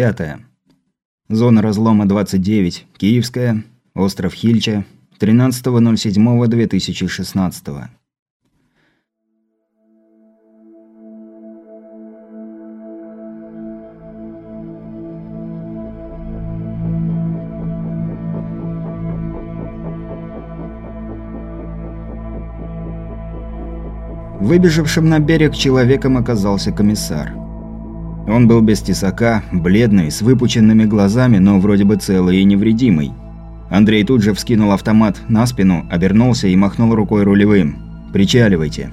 Пятое. Зона разлома 29, Киевская, остров Хильча, 13.07.2016. Выбежавшим на берег человеком оказался комиссар. Он был без тесака, бледный, с выпученными глазами, но вроде бы целый и невредимый. Андрей тут же вскинул автомат на спину, обернулся и махнул рукой рулевым. «Причаливайте».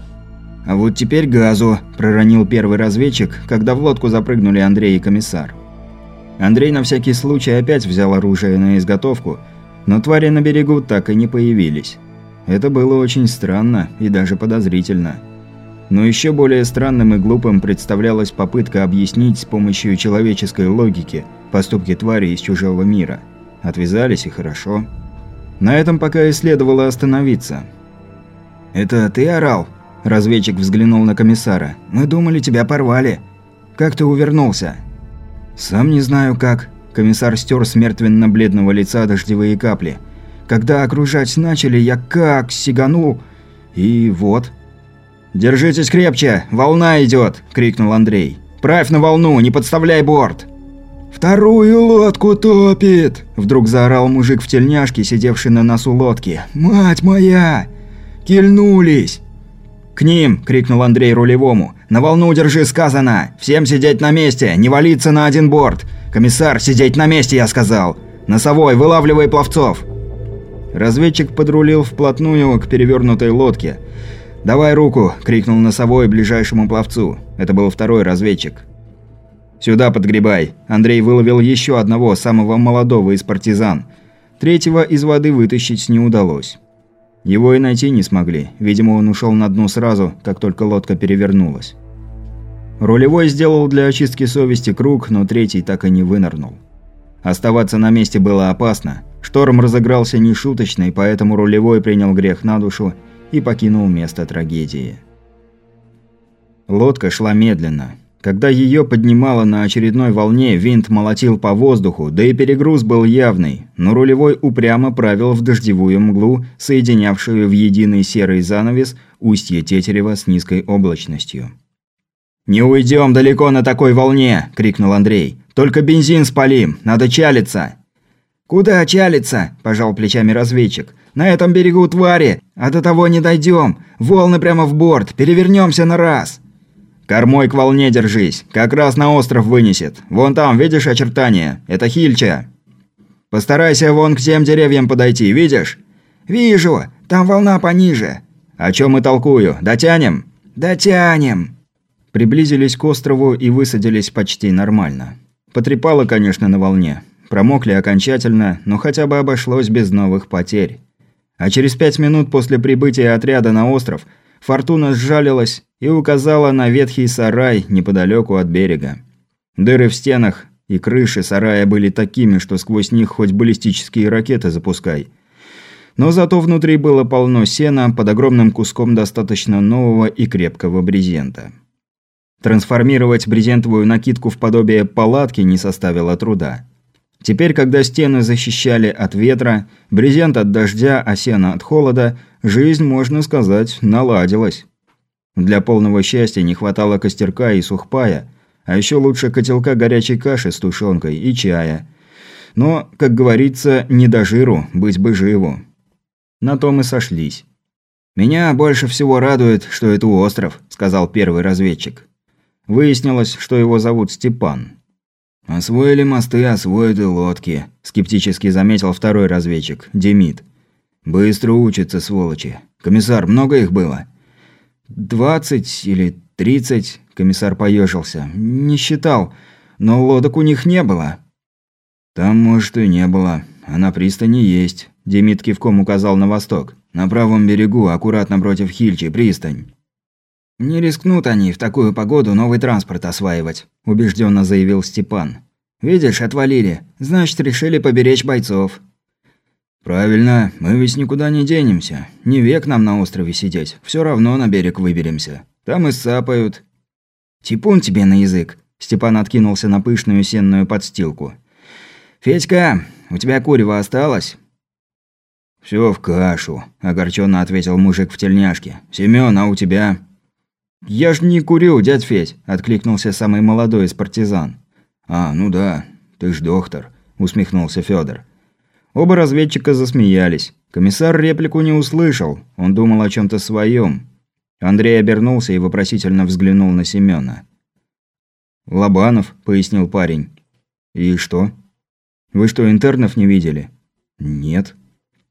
«А вот теперь газу», – проронил первый разведчик, когда в лодку запрыгнули Андрей и комиссар. Андрей на всякий случай опять взял оружие на изготовку, но твари на берегу так и не появились. Это было очень странно и даже подозрительно. Но еще более странным и глупым представлялась попытка объяснить с помощью человеческой логики поступки твари из чужого мира. Отвязались и хорошо. На этом пока и следовало остановиться. «Это ты орал?» – разведчик взглянул на комиссара. «Мы думали, тебя порвали. Как ты увернулся?» «Сам не знаю как». Комиссар стер с мертвенно-бледного лица дождевые капли. «Когда окружать начали, я как сиганул, и вот...» «Держитесь крепче! Волна идет!» – крикнул Андрей. «Правь на волну, не подставляй борт!» «Вторую лодку топит!» – вдруг заорал мужик в тельняшке, сидевший на носу лодки. «Мать моя! Кильнулись!» «К ним!» – крикнул Андрей рулевому. «На волну держи, сказано! Всем сидеть на месте, не валиться на один борт! Комиссар, сидеть на месте, я сказал! Носовой, вылавливай пловцов!» Разведчик подрулил вплотную к перевернутой лодке – «Давай руку!» – крикнул носовой ближайшему пловцу. Это был второй разведчик. «Сюда подгребай!» Андрей выловил еще одного, самого молодого из партизан. Третьего из воды вытащить не удалось. Его и найти не смогли. Видимо, он ушел на дно сразу, как только лодка перевернулась. Рулевой сделал для очистки совести круг, но третий так и не вынырнул. Оставаться на месте было опасно. Шторм разыгрался нешуточный, поэтому рулевой принял грех на душу и покинул место трагедии. Лодка шла медленно. Когда ее поднимало на очередной волне, винт молотил по воздуху, да и перегруз был явный, но рулевой упрямо правил в дождевую мглу, соединявшую в единый серый занавес устье Тетерева с низкой облачностью. «Не уйдем далеко на такой волне!» – крикнул Андрей. «Только бензин спалим, надо чалиться!» «Куда чалиться?» – пожал плечами разведчик. На этом берегу твари, а до того не дойдем. Волны прямо в борт, перевернемся на раз. Кормой к волне держись, как раз на остров вынесет. Вон там, видишь очертания? Это Хильча. Постарайся вон к тем деревьям подойти, видишь? Вижу, там волна пониже. О чем и толкую, дотянем? Дотянем. Приблизились к острову и высадились почти нормально. Потрепало, конечно, на волне. Промокли окончательно, но хотя бы обошлось без новых потерь. А через пять минут после прибытия отряда на остров Фортуна сжалилась и указала на ветхий сарай неподалеку от берега. Дыры в стенах и крыши сарая были такими, что сквозь них хоть баллистические ракеты запускай. Но зато внутри было полно сена под огромным куском достаточно нового и крепкого брезента. Трансформировать брезентовую накидку в подобие палатки не составило труда. Теперь, когда стены защищали от ветра, брезент от дождя, а сено от холода, жизнь, можно сказать, наладилась. Для полного счастья не хватало костерка и сухпая, а еще лучше котелка горячей каши с тушенкой и чая. Но, как говорится, не до жиру, быть бы живу. На том и сошлись. «Меня больше всего радует, что это остров», – сказал первый разведчик. Выяснилось, что его зовут Степан. «Освоили мосты, освоят и лодки», – скептически заметил второй разведчик, Демид. «Быстро учатся, сволочи. Комиссар, много их было?» «Двадцать или тридцать», – комиссар поежился. «Не считал, но лодок у них не было». «Там, может, и не было, а на пристани есть», – Демид кивком указал на восток. «На правом берегу, аккуратно против Хильчи, пристань». «Не рискнут они в такую погоду новый транспорт осваивать», – убежденно заявил Степан. «Видишь, отвалили. Значит, решили поберечь бойцов». «Правильно, мы ведь никуда не денемся. Не век нам на острове сидеть. Все равно на берег выберемся. Там и сапают». «Типун тебе на язык», Степан откинулся на пышную сенную подстилку. «Федька, у тебя курева осталось?» «Всё в кашу», – огорченно ответил мужик в тельняшке. «Семён, а у тебя?» «Я ж не курю, дядь Федь», – откликнулся самый молодой из партизан. «А, ну да, ты ж доктор», – усмехнулся Федор. Оба разведчика засмеялись. Комиссар реплику не услышал, он думал о чем то своем. Андрей обернулся и вопросительно взглянул на Семёна. «Лобанов», – пояснил парень. «И что?» «Вы что, интернов не видели?» «Нет».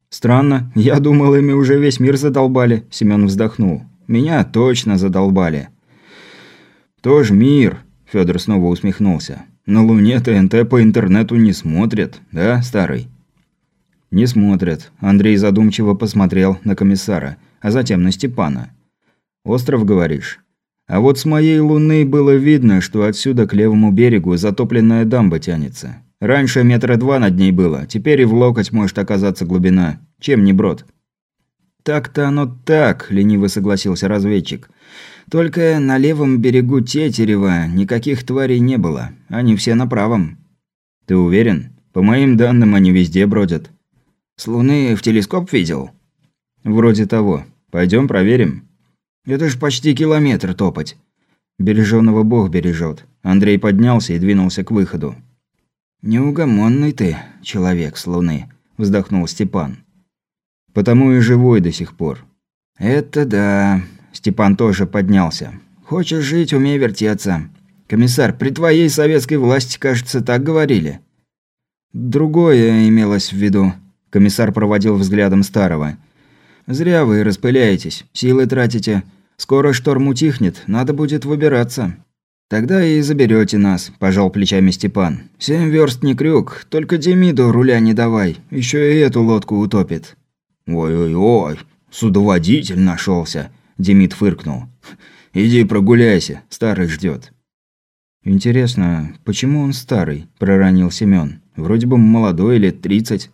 «Странно, я думал, ими уже весь мир задолбали», – Семён вздохнул. «Меня точно задолбали». «Тоже мир», – Федор снова усмехнулся. «На Луне ТНТ по интернету не смотрят, да, старый?» «Не смотрят». Андрей задумчиво посмотрел на комиссара, а затем на Степана. «Остров, говоришь?» А вот с моей луны было видно, что отсюда к левому берегу затопленная дамба тянется. Раньше метра два над ней было, теперь и в локоть может оказаться глубина. Чем не брод? «Так-то оно так», – лениво согласился разведчик. «Только на левом берегу Тетерева никаких тварей не было. Они все на правом». «Ты уверен? По моим данным, они везде бродят». «С Луны в телескоп видел?» «Вроде того. Пойдем проверим». Это ж почти километр топать. Бережёного Бог бережет. Андрей поднялся и двинулся к выходу. «Неугомонный ты, человек с Луны», – вздохнул Степан. «Потому и живой до сих пор». «Это да». Степан тоже поднялся. «Хочешь жить, умей вертеться. Комиссар, при твоей советской власти, кажется, так говорили». «Другое имелось в виду», – комиссар проводил взглядом старого. «Зря вы распыляетесь, силы тратите. Скоро шторм утихнет, надо будет выбираться. Тогда и заберете нас, пожал плечами Степан. Семь верст не крюк, только Демиду руля не давай, еще и эту лодку утопит. Ой-ой-ой, судоводитель нашелся, Демид фыркнул. Иди прогуляйся, старый ждет. Интересно, почему он старый? проронил Семен. Вроде бы молодой, лет тридцать.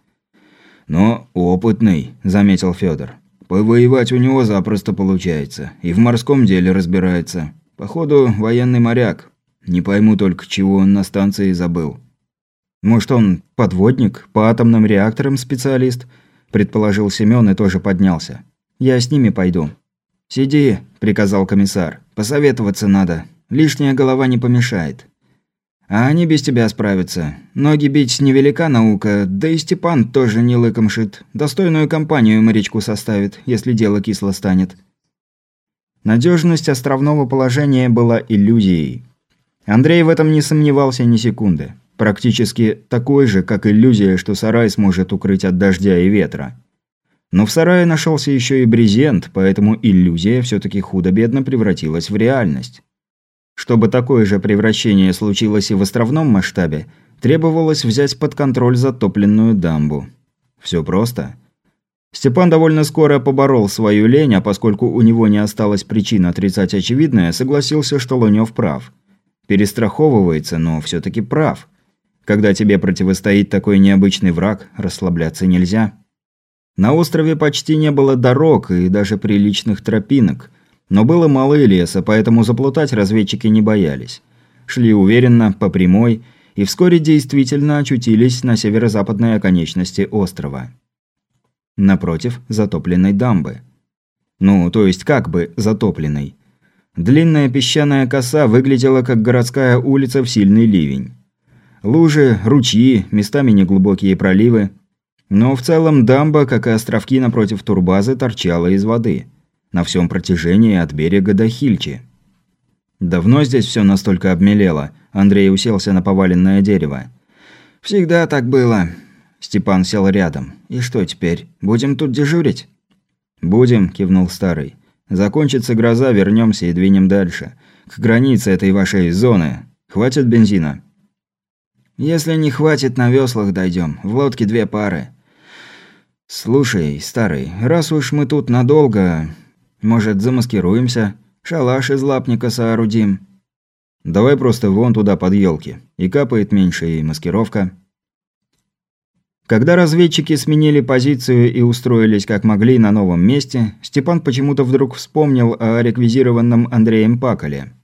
Но опытный, заметил Федор. Повоевать у него запросто получается. И в морском деле разбирается. Походу, военный моряк. Не пойму только, чего он на станции забыл. Может, он подводник, по атомным реакторам специалист? Предположил Семён и тоже поднялся. Я с ними пойду. «Сиди», – приказал комиссар. «Посоветоваться надо. Лишняя голова не помешает». А они без тебя справятся. Ноги бить невелика наука, да и Степан тоже не лыком шит. Достойную компанию морячку составит, если дело кисло станет. Надежность островного положения была иллюзией. Андрей в этом не сомневался ни секунды. Практически такой же, как иллюзия, что сарай сможет укрыть от дождя и ветра. Но в сарае нашелся еще и брезент, поэтому иллюзия все-таки худо-бедно превратилась в реальность. Чтобы такое же превращение случилось и в островном масштабе, требовалось взять под контроль затопленную дамбу. Все просто. Степан довольно скоро поборол свою лень, а поскольку у него не осталось причин отрицать очевидное, согласился, что Лунёв прав. Перестраховывается, но все-таки прав. Когда тебе противостоит такой необычный враг, расслабляться нельзя. На острове почти не было дорог и даже приличных тропинок – но было мало и леса, поэтому заплутать разведчики не боялись. Шли уверенно, по прямой, и вскоре действительно очутились на северо-западной оконечности острова. Напротив затопленной дамбы. Ну, то есть как бы затопленной. Длинная песчаная коса выглядела как городская улица в сильный ливень. Лужи, ручьи, местами неглубокие проливы. Но в целом дамба, как и островки напротив турбазы, торчала из воды – на всем протяжении от берега до Хильчи. Давно здесь все настолько обмелело. Андрей уселся на поваленное дерево. Всегда так было. Степан сел рядом. И что теперь? Будем тут дежурить? Будем, кивнул старый. Закончится гроза, вернемся и двинем дальше. К границе этой вашей зоны. Хватит бензина? Если не хватит, на веслах дойдем. В лодке две пары. Слушай, старый, раз уж мы тут надолго, может, замаскируемся? Шалаш из лапника соорудим. Давай просто вон туда под елки. И капает меньше, и маскировка. Когда разведчики сменили позицию и устроились как могли на новом месте, Степан почему-то вдруг вспомнил о реквизированном Андреем Паколе.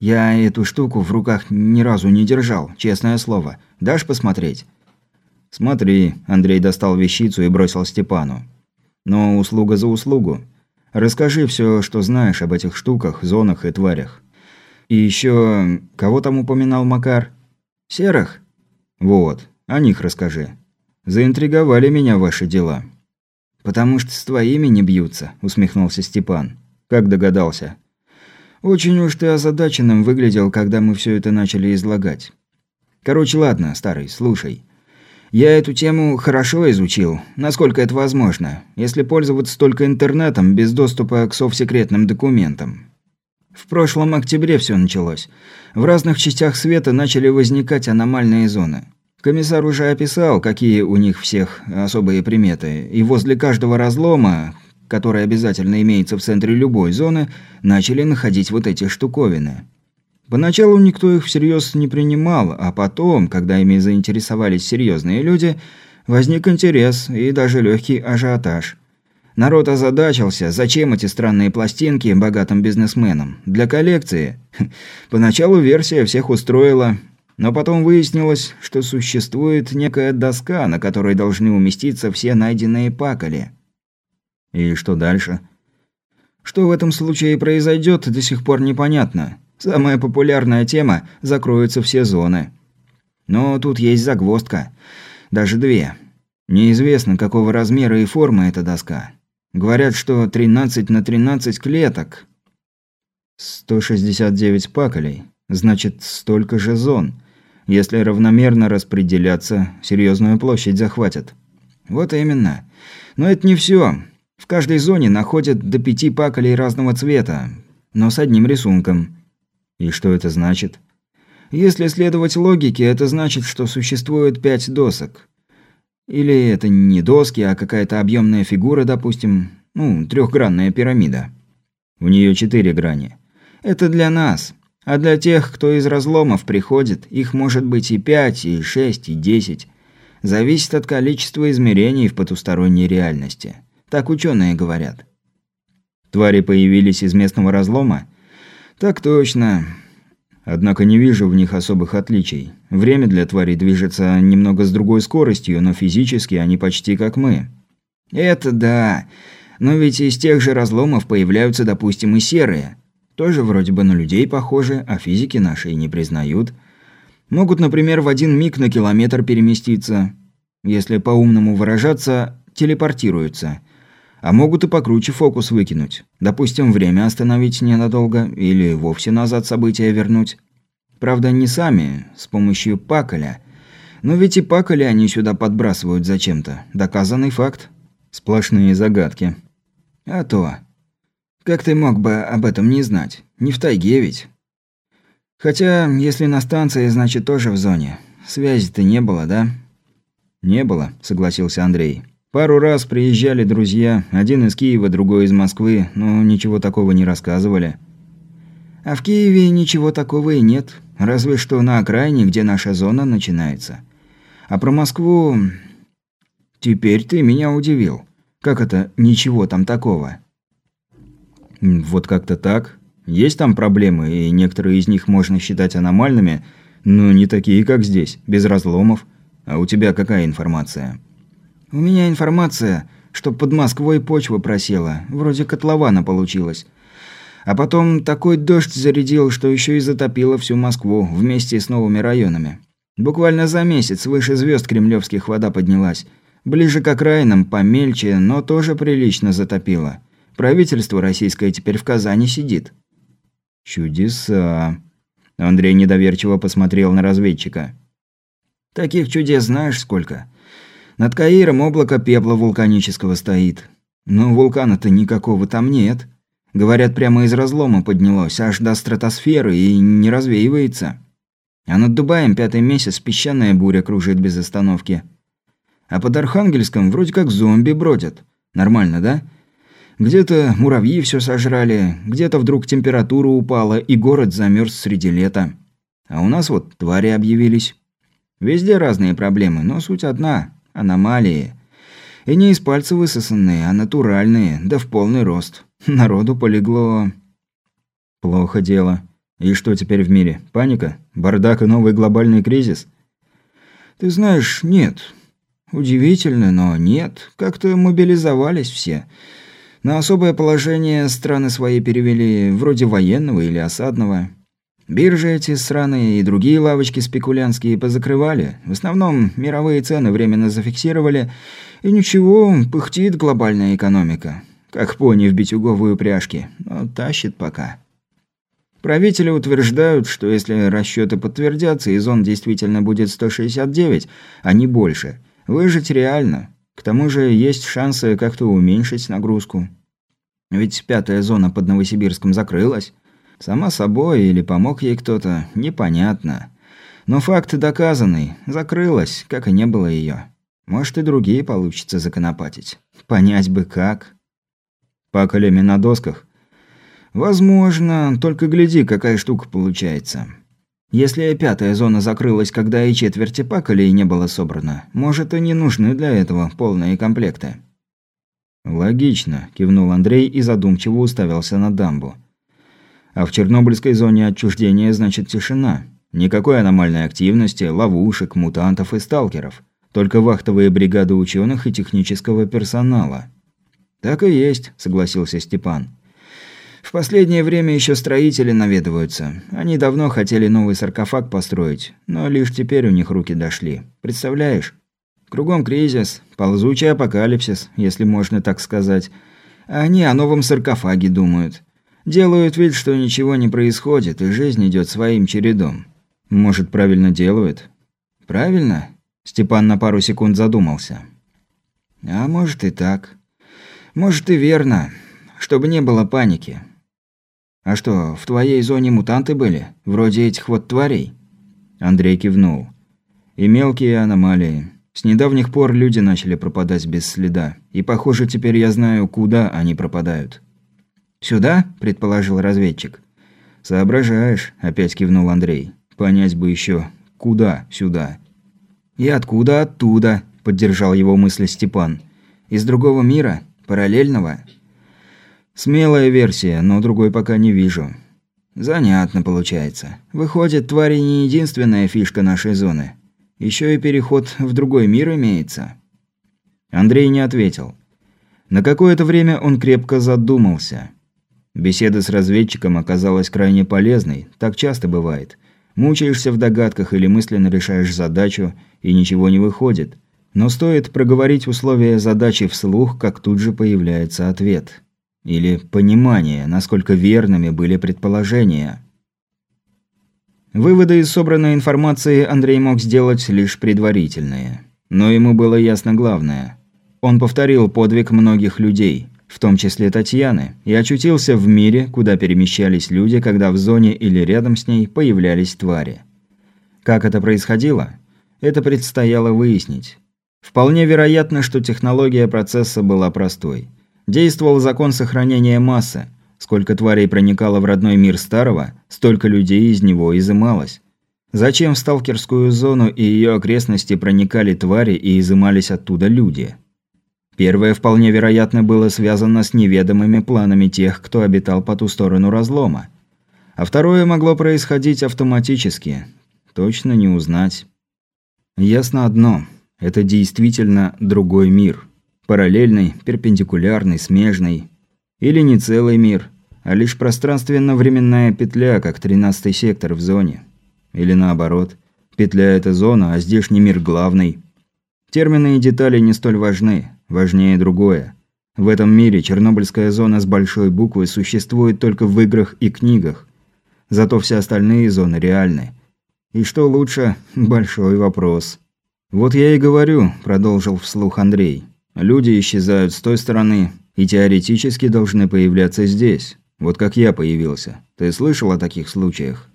Я эту штуку в руках ни разу не держал, честное слово. Дашь посмотреть? Смотри, Андрей достал вещицу и бросил Степану. Но услуга за услугу. Расскажи все, что знаешь об этих штуках, зонах и тварях. И еще, кого там упоминал Макар? Серых? Вот, о них расскажи. Заинтриговали меня ваши дела. Потому что с твоими не бьются, усмехнулся Степан. Как догадался? Очень уж ты озадаченным выглядел, когда мы все это начали излагать. Короче, ладно, старый, слушай. Я эту тему хорошо изучил, насколько это возможно, если пользоваться только интернетом без доступа к совсекретным документам. В прошлом октябре все началось. В разных частях света начали возникать аномальные зоны. Комиссар уже описал, какие у них всех особые приметы, и возле каждого разлома, который обязательно имеется в центре любой зоны, начали находить вот эти штуковины. Поначалу никто их всерьез не принимал, а потом, когда ими заинтересовались серьезные люди, возник интерес и даже легкий ажиотаж. Народ озадачился, зачем эти странные пластинки богатым бизнесменам? Для коллекции? Поначалу версия всех устроила, но потом выяснилось, что существует некая доска, на которой должны уместиться все найденные пакали – и что дальше? Что в этом случае произойдет, до сих пор непонятно. Самая популярная тема – закроются все зоны. Но тут есть загвоздка. Даже две. Неизвестно, какого размера и формы эта доска. Говорят, что 13 на 13 клеток. 169 паколей. Значит, столько же зон. Если равномерно распределяться, серьезную площадь захватят. Вот именно. Но это не все. В каждой зоне находят до пяти паколей разного цвета, но с одним рисунком. И что это значит? Если следовать логике, это значит, что существует пять досок. Или это не доски, а какая-то объемная фигура, допустим, ну, трехгранная пирамида. У нее четыре грани. Это для нас. А для тех, кто из разломов приходит, их может быть и пять, и шесть, и десять. Зависит от количества измерений в потусторонней реальности. Так ученые говорят. Твари появились из местного разлома? Так точно. Однако не вижу в них особых отличий. Время для тварей движется немного с другой скоростью, но физически они почти как мы. Это да. Но ведь из тех же разломов появляются, допустим, и серые. Тоже вроде бы на людей похожи, а физики наши и не признают. Могут, например, в один миг на километр переместиться. Если по-умному выражаться, телепортируются. А могут и покруче фокус выкинуть. Допустим, время остановить ненадолго или вовсе назад события вернуть. Правда, не сами, с помощью паколя. Но ведь и паколи они сюда подбрасывают зачем-то. Доказанный факт. Сплошные загадки. А то. Как ты мог бы об этом не знать? Не в тайге ведь. Хотя, если на станции, значит тоже в зоне. Связи-то не было, да? Не было, согласился Андрей. Пару раз приезжали друзья, один из Киева, другой из Москвы, но ничего такого не рассказывали. А в Киеве ничего такого и нет, разве что на окраине, где наша зона начинается. А про Москву... Теперь ты меня удивил. Как это «ничего там такого»? Вот как-то так. Есть там проблемы, и некоторые из них можно считать аномальными, но не такие, как здесь, без разломов. А у тебя какая информация?» У меня информация, что под Москвой почва просела, вроде котлована получилось. А потом такой дождь зарядил, что еще и затопило всю Москву вместе с новыми районами. Буквально за месяц выше звезд кремлевских вода поднялась. Ближе к окраинам, помельче, но тоже прилично затопило. Правительство российское теперь в Казани сидит. Чудеса. Андрей недоверчиво посмотрел на разведчика. Таких чудес знаешь сколько? Над Каиром облако пепла вулканического стоит. Но вулкана-то никакого там нет. Говорят, прямо из разлома поднялось, аж до стратосферы и не развеивается. А над Дубаем пятый месяц песчаная буря кружит без остановки. А под Архангельском вроде как зомби бродят. Нормально, да? Где-то муравьи все сожрали, где-то вдруг температура упала и город замерз среди лета. А у нас вот твари объявились. Везде разные проблемы, но суть одна Аномалии. И не из пальца высосанные, а натуральные, да в полный рост. Народу полегло... Плохо дело. И что теперь в мире? Паника? Бардак и новый глобальный кризис? Ты знаешь, нет. Удивительно, но нет. Как-то мобилизовались все. На особое положение страны свои перевели, вроде военного или осадного. Биржи эти сраные и другие лавочки спекулянские позакрывали. В основном мировые цены временно зафиксировали. И ничего, пыхтит глобальная экономика. Как пони в битюговую пряжке. Но тащит пока. Правители утверждают, что если расчеты подтвердятся и зон действительно будет 169, а не больше, выжить реально. К тому же есть шансы как-то уменьшить нагрузку. Ведь пятая зона под Новосибирском закрылась. Сама собой или помог ей кто-то, непонятно. Но факт доказанный. Закрылась, как и не было ее. Может, и другие получится законопатить. Понять бы как. Пакалями на досках? Возможно, только гляди, какая штука получается. Если пятая зона закрылась, когда и четверти пакалей не было собрано, может, и не нужны для этого полные комплекты. «Логично», – кивнул Андрей и задумчиво уставился на дамбу. А в Чернобыльской зоне отчуждения значит тишина. Никакой аномальной активности, ловушек, мутантов и сталкеров. Только вахтовые бригады ученых и технического персонала. «Так и есть», – согласился Степан. «В последнее время еще строители наведываются. Они давно хотели новый саркофаг построить, но лишь теперь у них руки дошли. Представляешь? Кругом кризис, ползучий апокалипсис, если можно так сказать. А они о новом саркофаге думают. Делают вид, что ничего не происходит, и жизнь идет своим чередом. Может, правильно делают? Правильно? Степан на пару секунд задумался. А может и так. Может и верно. Чтобы не было паники. А что, в твоей зоне мутанты были? Вроде этих вот тварей? Андрей кивнул. И мелкие аномалии. С недавних пор люди начали пропадать без следа. И похоже, теперь я знаю, куда они пропадают. «Сюда?» – предположил разведчик. «Соображаешь», – опять кивнул Андрей. «Понять бы еще, куда сюда?» «И откуда оттуда?» – поддержал его мысли Степан. «Из другого мира? Параллельного?» «Смелая версия, но другой пока не вижу». «Занятно получается. Выходит, твари не единственная фишка нашей зоны. Еще и переход в другой мир имеется». Андрей не ответил. На какое-то время он крепко задумался – Беседа с разведчиком оказалась крайне полезной, так часто бывает. Мучаешься в догадках или мысленно решаешь задачу, и ничего не выходит. Но стоит проговорить условия задачи вслух, как тут же появляется ответ. Или понимание, насколько верными были предположения. Выводы из собранной информации Андрей мог сделать лишь предварительные. Но ему было ясно главное. Он повторил подвиг многих людей – в том числе Татьяны, и очутился в мире, куда перемещались люди, когда в зоне или рядом с ней появлялись твари. Как это происходило? Это предстояло выяснить. Вполне вероятно, что технология процесса была простой. Действовал закон сохранения массы. Сколько тварей проникало в родной мир старого, столько людей из него изымалось. Зачем в сталкерскую зону и ее окрестности проникали твари и изымались оттуда люди? Первое вполне вероятно было связано с неведомыми планами тех, кто обитал по ту сторону разлома. А второе могло происходить автоматически. Точно не узнать. Ясно одно. Это действительно другой мир. Параллельный, перпендикулярный, смежный. Или не целый мир, а лишь пространственно-временная петля, как тринадцатый сектор в зоне. Или наоборот. Петля – это зона, а здешний мир главный. Термины и детали не столь важны. Важнее другое. В этом мире Чернобыльская зона с большой буквы существует только в играх и книгах. Зато все остальные зоны реальны. И что лучше – большой вопрос. «Вот я и говорю», – продолжил вслух Андрей. «Люди исчезают с той стороны и теоретически должны появляться здесь. Вот как я появился. Ты слышал о таких случаях?»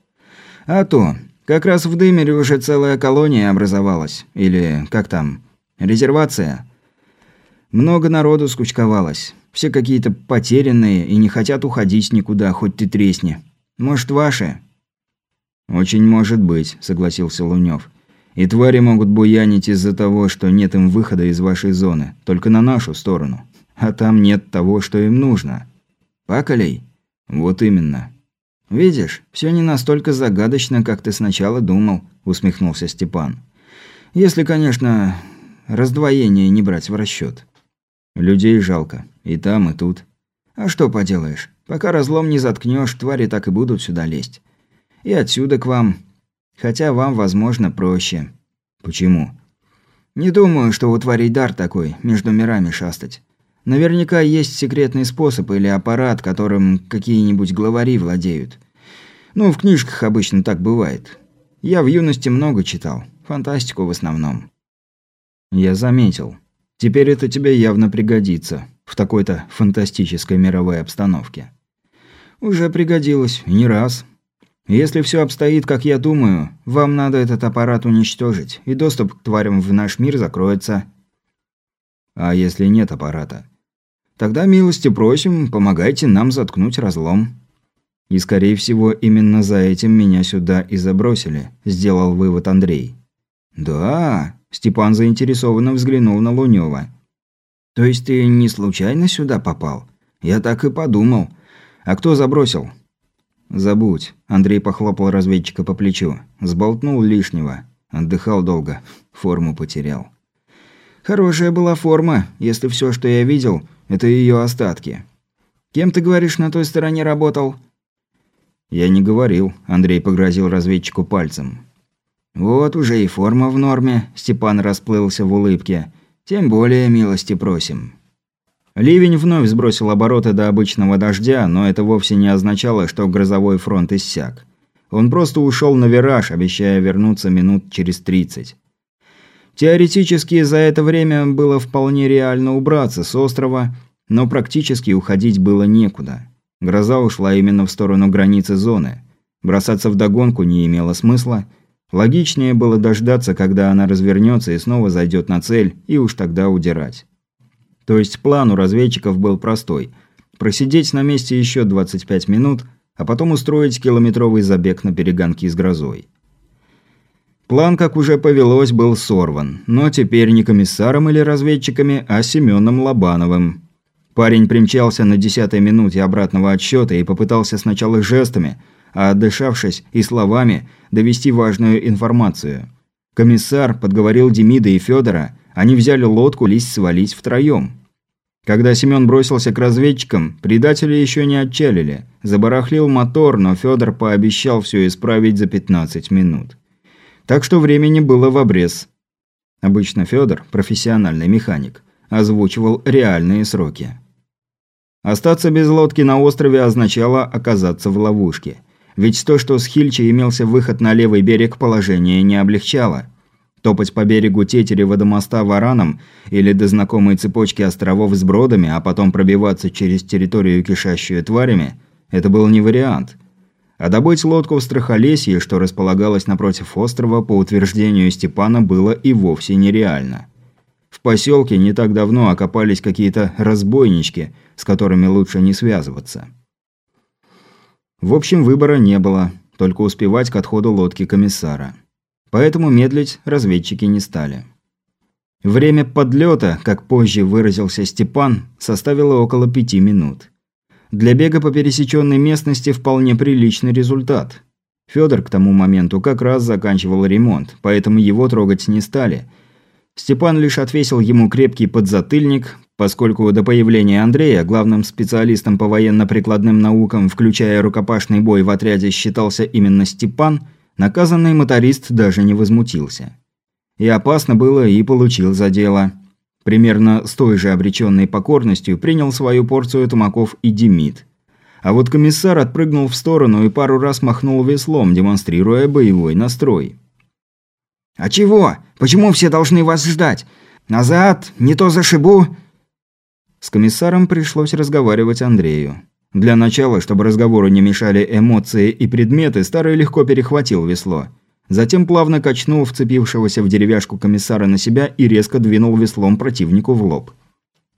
«А то. Как раз в Дымере уже целая колония образовалась. Или как там? Резервация. Много народу скучковалось. Все какие-то потерянные и не хотят уходить никуда, хоть ты тресни. Может, ваши?» «Очень может быть», – согласился Лунёв. «И твари могут буянить из-за того, что нет им выхода из вашей зоны, только на нашу сторону. А там нет того, что им нужно». «Паколей?» «Вот именно». «Видишь, все не настолько загадочно, как ты сначала думал», – усмехнулся Степан. «Если, конечно, раздвоение не брать в расчет. Людей жалко. И там, и тут. А что поделаешь? Пока разлом не заткнешь, твари так и будут сюда лезть. И отсюда к вам. Хотя вам, возможно, проще. Почему? Не думаю, что у тварей дар такой, между мирами шастать. Наверняка есть секретный способ или аппарат, которым какие-нибудь главари владеют. Ну, в книжках обычно так бывает. Я в юности много читал. Фантастику в основном. Я заметил. Теперь это тебе явно пригодится в такой-то фантастической мировой обстановке. Уже пригодилось, не раз. Если все обстоит, как я думаю, вам надо этот аппарат уничтожить, и доступ к тварям в наш мир закроется. А если нет аппарата? Тогда милости просим, помогайте нам заткнуть разлом. И, скорее всего, именно за этим меня сюда и забросили, сделал вывод Андрей. Да, Степан заинтересованно взглянул на Лунёва. То есть ты не случайно сюда попал? Я так и подумал. А кто забросил? Забудь. Андрей похлопал разведчика по плечу. Сболтнул лишнего. Отдыхал долго. Форму потерял. Хорошая была форма, если все, что я видел, это ее остатки. Кем ты говоришь на той стороне работал? Я не говорил, Андрей погрозил разведчику пальцем. Вот уже и форма в норме, Степан расплылся в улыбке. Тем более милости просим. Ливень вновь сбросил обороты до обычного дождя, но это вовсе не означало, что грозовой фронт иссяк. Он просто ушел на вираж, обещая вернуться минут через 30. Теоретически за это время было вполне реально убраться с острова, но практически уходить было некуда. Гроза ушла именно в сторону границы зоны. Бросаться в догонку не имело смысла – Логичнее было дождаться, когда она развернется и снова зайдет на цель, и уж тогда удирать. То есть план у разведчиков был простой. Просидеть на месте еще 25 минут, а потом устроить километровый забег на перегонки с грозой. План, как уже повелось, был сорван, но теперь не комиссаром или разведчиками, а Семеном Лобановым. Парень примчался на десятой минуте обратного отсчета и попытался сначала жестами – а отдышавшись и словами довести важную информацию. Комиссар подговорил Демида и Федора, они взяли лодку лись свалить втроем. Когда Семен бросился к разведчикам, предатели еще не отчалили. Забарахлил мотор, но Федор пообещал все исправить за 15 минут. Так что времени было в обрез. Обычно Федор, профессиональный механик, озвучивал реальные сроки. Остаться без лодки на острове означало оказаться в ловушке – ведь то, что с Хильчи имелся выход на левый берег, положение не облегчало. Топать по берегу Тетерева до моста Вараном или до знакомой цепочки островов с бродами, а потом пробиваться через территорию, кишащую тварями – это был не вариант. А добыть лодку в Страхолесье, что располагалось напротив острова, по утверждению Степана, было и вовсе нереально. В поселке не так давно окопались какие-то разбойнички, с которыми лучше не связываться. В общем, выбора не было, только успевать к отходу лодки комиссара. Поэтому медлить разведчики не стали. Время подлета, как позже выразился Степан, составило около пяти минут. Для бега по пересеченной местности вполне приличный результат. Федор к тому моменту как раз заканчивал ремонт, поэтому его трогать не стали. Степан лишь отвесил ему крепкий подзатыльник, Поскольку до появления Андрея главным специалистом по военно-прикладным наукам, включая рукопашный бой в отряде, считался именно Степан, наказанный моторист даже не возмутился. И опасно было, и получил за дело. Примерно с той же обреченной покорностью принял свою порцию тумаков и Демид. А вот комиссар отпрыгнул в сторону и пару раз махнул веслом, демонстрируя боевой настрой. «А чего? Почему все должны вас ждать? Назад! Не то зашибу!» С комиссаром пришлось разговаривать Андрею. Для начала, чтобы разговору не мешали эмоции и предметы, старый легко перехватил весло. Затем плавно качнул вцепившегося в деревяшку комиссара на себя и резко двинул веслом противнику в лоб.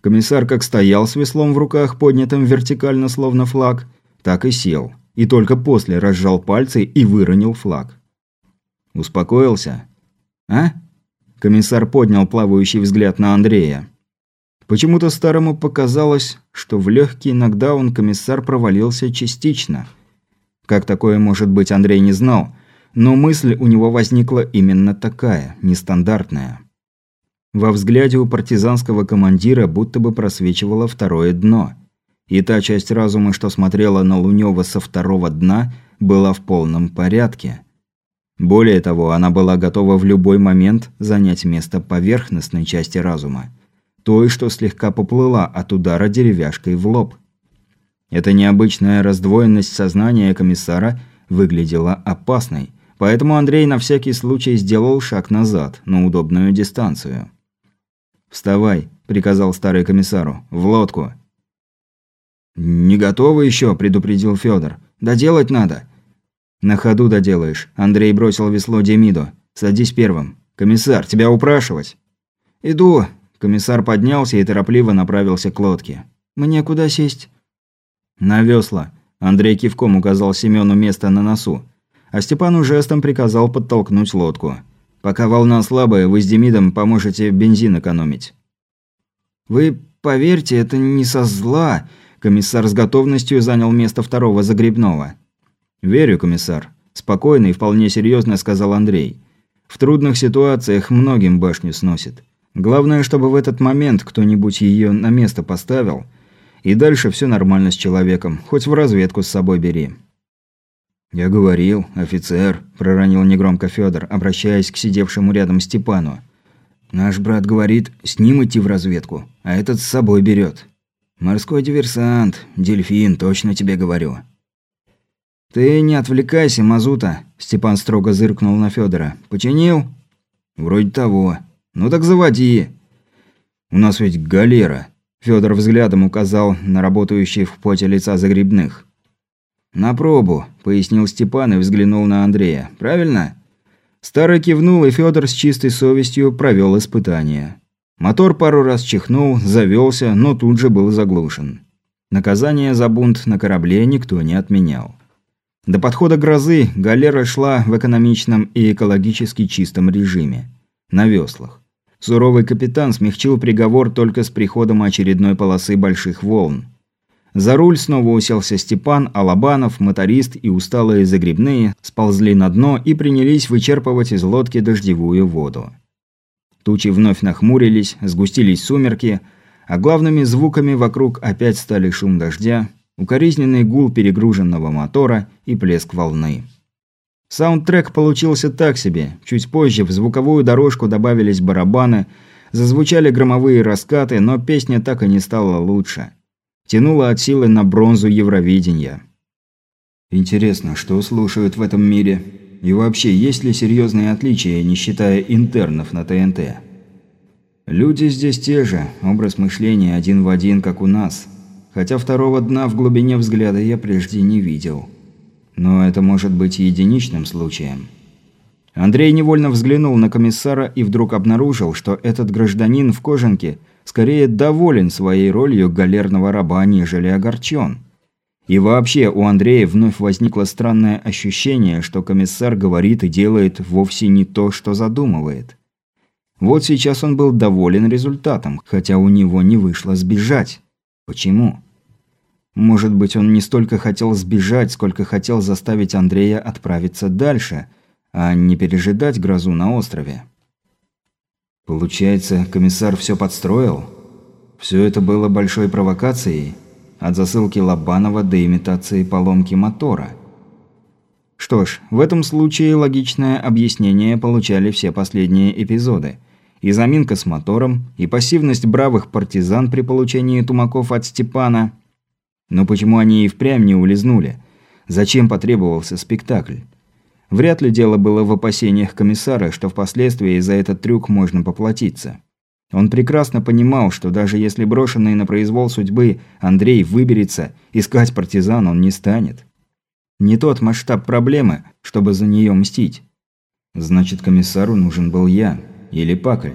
Комиссар как стоял с веслом в руках, поднятым вертикально словно флаг, так и сел. И только после разжал пальцы и выронил флаг. Успокоился? А? Комиссар поднял плавающий взгляд на Андрея. Почему-то старому показалось, что в легкий нокдаун комиссар провалился частично. Как такое может быть, Андрей не знал, но мысль у него возникла именно такая, нестандартная. Во взгляде у партизанского командира будто бы просвечивало второе дно. И та часть разума, что смотрела на Лунёва со второго дна, была в полном порядке. Более того, она была готова в любой момент занять место поверхностной части разума. Той, что слегка поплыла от удара деревяшкой в лоб. Эта необычная раздвоенность сознания комиссара выглядела опасной, поэтому Андрей на всякий случай сделал шаг назад, на удобную дистанцию. «Вставай», – приказал старый комиссару, – «в лодку». «Не готовы еще», – предупредил Федор. «Доделать надо». «На ходу доделаешь», – Андрей бросил весло Демиду. «Садись первым. Комиссар, тебя упрашивать». «Иду». Комиссар поднялся и торопливо направился к лодке. «Мне куда сесть?» «На весла». Андрей кивком указал Семену место на носу. А Степану жестом приказал подтолкнуть лодку. «Пока волна слабая, вы с Демидом поможете бензин экономить». «Вы поверьте, это не со зла», – комиссар с готовностью занял место второго загребного. «Верю, комиссар», – спокойно и вполне серьезно сказал Андрей. «В трудных ситуациях многим башню сносит. Главное, чтобы в этот момент кто-нибудь ее на место поставил, и дальше все нормально с человеком, хоть в разведку с собой бери». «Я говорил, офицер», – проронил негромко Федор, обращаясь к сидевшему рядом Степану. «Наш брат говорит, с ним идти в разведку, а этот с собой берет. Морской диверсант, дельфин, точно тебе говорю». «Ты не отвлекайся, Мазута», – Степан строго зыркнул на Федора. «Починил?» «Вроде того. Ну так заводи». «У нас ведь галера», – Федор взглядом указал на работающие в поте лица загребных. «На пробу», – пояснил Степан и взглянул на Андрея. «Правильно?» Старый кивнул, и Федор с чистой совестью провел испытание. Мотор пару раз чихнул, завелся, но тут же был заглушен. Наказание за бунт на корабле никто не отменял. До подхода грозы галера шла в экономичном и экологически чистом режиме. На веслах. Суровый капитан смягчил приговор только с приходом очередной полосы больших волн. За руль снова уселся Степан, Алабанов, моторист и усталые загребные сползли на дно и принялись вычерпывать из лодки дождевую воду. Тучи вновь нахмурились, сгустились сумерки, а главными звуками вокруг опять стали шум дождя, укоризненный гул перегруженного мотора и плеск волны. Саундтрек получился так себе. Чуть позже в звуковую дорожку добавились барабаны, зазвучали громовые раскаты, но песня так и не стала лучше. Тянула от силы на бронзу Евровидения. Интересно, что слушают в этом мире? И вообще, есть ли серьезные отличия, не считая интернов на ТНТ? Люди здесь те же, образ мышления один в один, как у нас – хотя второго дна в глубине взгляда я прежде не видел. Но это может быть единичным случаем. Андрей невольно взглянул на комиссара и вдруг обнаружил, что этот гражданин в кожанке скорее доволен своей ролью галерного раба, нежели огорчен. И вообще у Андрея вновь возникло странное ощущение, что комиссар говорит и делает вовсе не то, что задумывает. Вот сейчас он был доволен результатом, хотя у него не вышло сбежать. Почему? Может быть, он не столько хотел сбежать, сколько хотел заставить Андрея отправиться дальше, а не пережидать грозу на острове. Получается, комиссар все подстроил? Все это было большой провокацией? От засылки Лобанова до имитации поломки мотора? Что ж, в этом случае логичное объяснение получали все последние эпизоды. И заминка с мотором, и пассивность бравых партизан при получении тумаков от Степана – но почему они и впрямь не улизнули? Зачем потребовался спектакль? Вряд ли дело было в опасениях комиссара, что впоследствии за этот трюк можно поплатиться. Он прекрасно понимал, что даже если брошенный на произвол судьбы Андрей выберется, искать партизан он не станет. Не тот масштаб проблемы, чтобы за нее мстить. Значит, комиссару нужен был я. Или Пакль.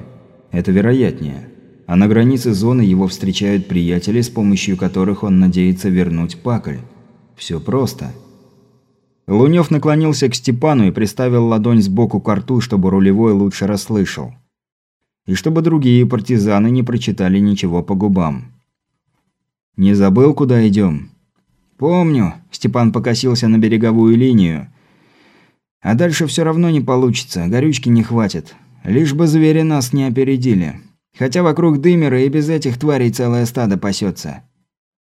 Это вероятнее а на границе зоны его встречают приятели, с помощью которых он надеется вернуть Пакль. Все просто. Лунёв наклонился к Степану и приставил ладонь сбоку к рту, чтобы рулевой лучше расслышал. И чтобы другие партизаны не прочитали ничего по губам. «Не забыл, куда идем?» «Помню», – Степан покосился на береговую линию. «А дальше все равно не получится, горючки не хватит. Лишь бы звери нас не опередили. Хотя вокруг дымера и без этих тварей целое стадо пасется.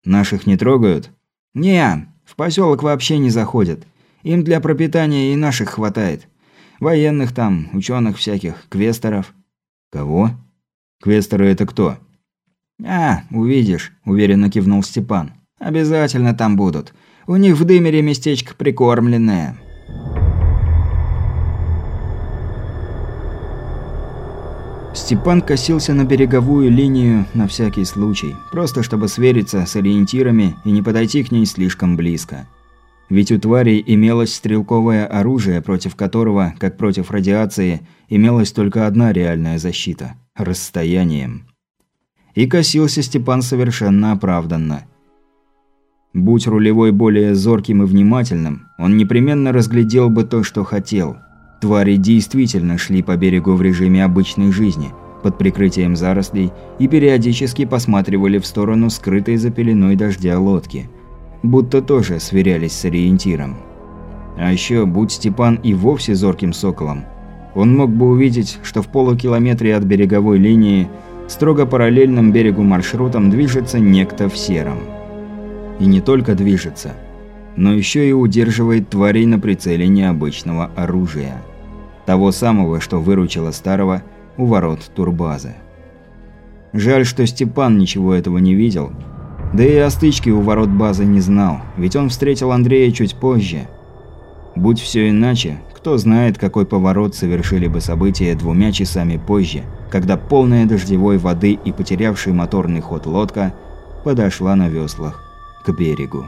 «Наших не трогают?» «Не, в поселок вообще не заходят. Им для пропитания и наших хватает. Военных там, ученых всяких, квесторов». «Кого?» «Квесторы это кто?» «А, увидишь», – уверенно кивнул Степан. «Обязательно там будут. У них в дымере местечко прикормленное». Степан косился на береговую линию на всякий случай, просто чтобы свериться с ориентирами и не подойти к ней слишком близко. Ведь у тварей имелось стрелковое оружие, против которого, как против радиации, имелась только одна реальная защита – расстоянием. И косился Степан совершенно оправданно. Будь рулевой более зорким и внимательным, он непременно разглядел бы то, что хотел. Твари действительно шли по берегу в режиме обычной жизни, под прикрытием зарослей, и периодически посматривали в сторону скрытой за пеленой дождя лодки. Будто тоже сверялись с ориентиром. А еще, будь Степан и вовсе зорким соколом, он мог бы увидеть, что в полукилометре от береговой линии строго параллельным берегу маршрутом движется некто в сером. И не только движется, но еще и удерживает тварей на прицеле необычного оружия. Того самого, что выручило старого у ворот турбазы. Жаль, что Степан ничего этого не видел, да и о стычке у ворот базы не знал, ведь он встретил Андрея чуть позже. Будь все иначе, кто знает, какой поворот совершили бы события двумя часами позже, когда полная дождевой воды и потерявший моторный ход лодка подошла на веслах к берегу.